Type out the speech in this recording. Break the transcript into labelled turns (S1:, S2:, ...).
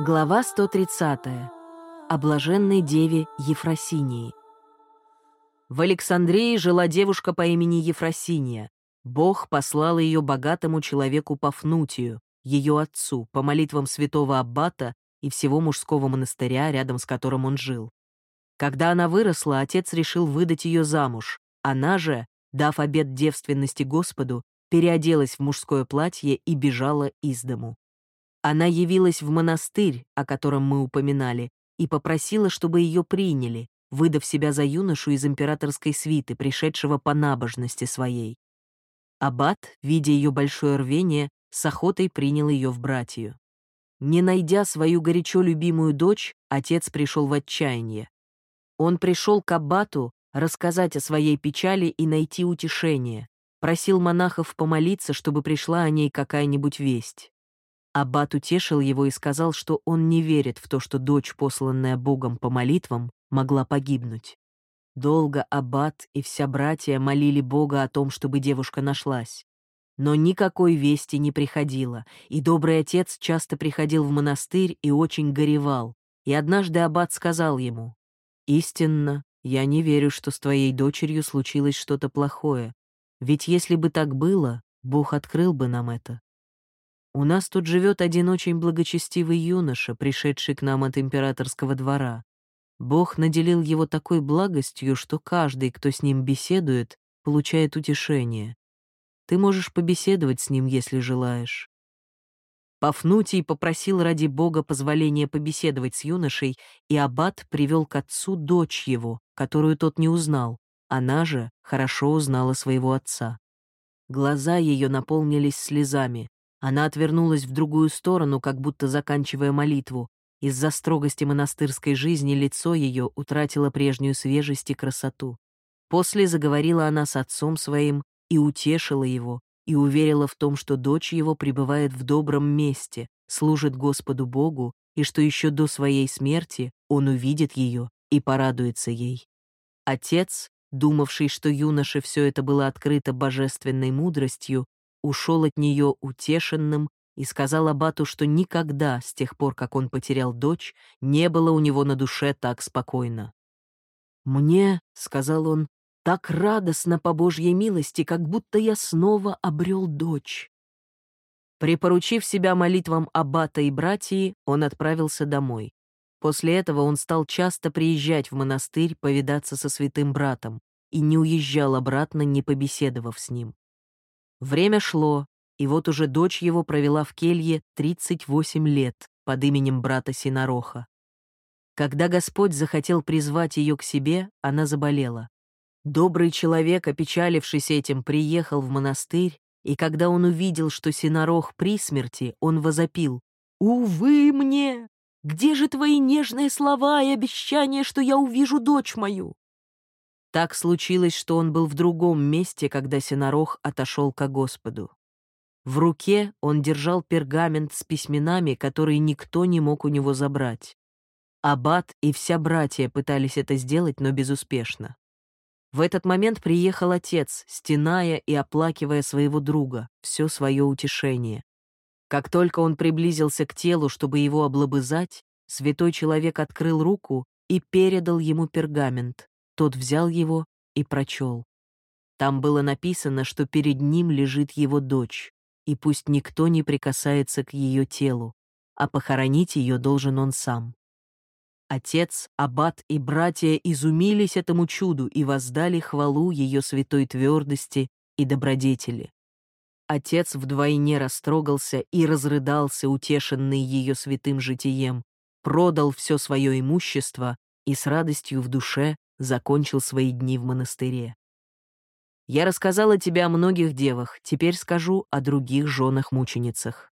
S1: Глава 130. О блаженной деве Ефросинии. В Александрии жила девушка по имени Ефросиния. Бог послал ее богатому человеку Пафнутию, ее отцу, по молитвам святого Аббата и всего мужского монастыря, рядом с которым он жил. Когда она выросла, отец решил выдать ее замуж. Она же, дав обет девственности Господу, переоделась в мужское платье и бежала из дому. Она явилась в монастырь, о котором мы упоминали, и попросила, чтобы ее приняли, выдав себя за юношу из императорской свиты, пришедшего по набожности своей. Аббат, видя ее большое рвение, с охотой принял ее в братью. Не найдя свою горячо любимую дочь, отец пришел в отчаяние. Он пришел к аббату рассказать о своей печали и найти утешение, просил монахов помолиться, чтобы пришла о ней какая-нибудь весть. Аббат утешил его и сказал, что он не верит в то, что дочь, посланная Богом по молитвам, могла погибнуть. Долго Аббат и вся братья молили Бога о том, чтобы девушка нашлась. Но никакой вести не приходило, и добрый отец часто приходил в монастырь и очень горевал. И однажды Аббат сказал ему, «Истинно, я не верю, что с твоей дочерью случилось что-то плохое, ведь если бы так было, Бог открыл бы нам это. У нас тут живет один очень благочестивый юноша, пришедший к нам от императорского двора. Бог наделил его такой благостью, что каждый, кто с ним беседует, получает утешение. Ты можешь побеседовать с ним, если желаешь». Пафнутий попросил ради Бога позволения побеседовать с юношей, и аббат привел к отцу дочь его, которую тот не узнал. Она же хорошо узнала своего отца. Глаза ее наполнились слезами. Она отвернулась в другую сторону, как будто заканчивая молитву. Из-за строгости монастырской жизни лицо ее утратило прежнюю свежесть и красоту. После заговорила она с отцом своим и утешила его, и уверила в том, что дочь его пребывает в добром месте, служит Господу Богу, и что еще до своей смерти он увидит ее и порадуется ей. Отец, думавший, что юноше все это было открыто божественной мудростью, ушел от нее утешенным и сказал Абату, что никогда, с тех пор, как он потерял дочь, не было у него на душе так спокойно. «Мне, — сказал он, — так радостно по Божьей милости, как будто я снова обрел дочь». Припоручив себя молитвам Аббата и братьи, он отправился домой. После этого он стал часто приезжать в монастырь повидаться со святым братом и не уезжал обратно, не побеседовав с ним. Время шло, и вот уже дочь его провела в келье 38 лет под именем брата Синороха. Когда Господь захотел призвать ее к себе, она заболела. Добрый человек, опечалившись этим, приехал в монастырь, и когда он увидел, что Синорох при смерти, он возопил «Увы мне! Где же твои нежные слова и обещания, что я увижу дочь мою?» Так случилось, что он был в другом месте, когда Синорох отошел ко Господу. В руке он держал пергамент с письменами, которые никто не мог у него забрать. Аббат и вся братья пытались это сделать, но безуспешно. В этот момент приехал отец, стеная и оплакивая своего друга, все свое утешение. Как только он приблизился к телу, чтобы его облобызать, святой человек открыл руку и передал ему пергамент. Тот взял его и прочел. Там было написано, что перед ним лежит его дочь, и пусть никто не прикасается к ее телу, а похоронить ее должен он сам. Отец, аббат и братья изумились этому чуду и воздали хвалу ее святой твердости и добродетели. Отец вдвойне растрогался и разрыдался, утешенный ее святым житием, продал все свое имущество и с радостью в душе закончил свои дни в монастыре. Я рассказала тебе о многих девах, теперь скажу о других женах-мученицах.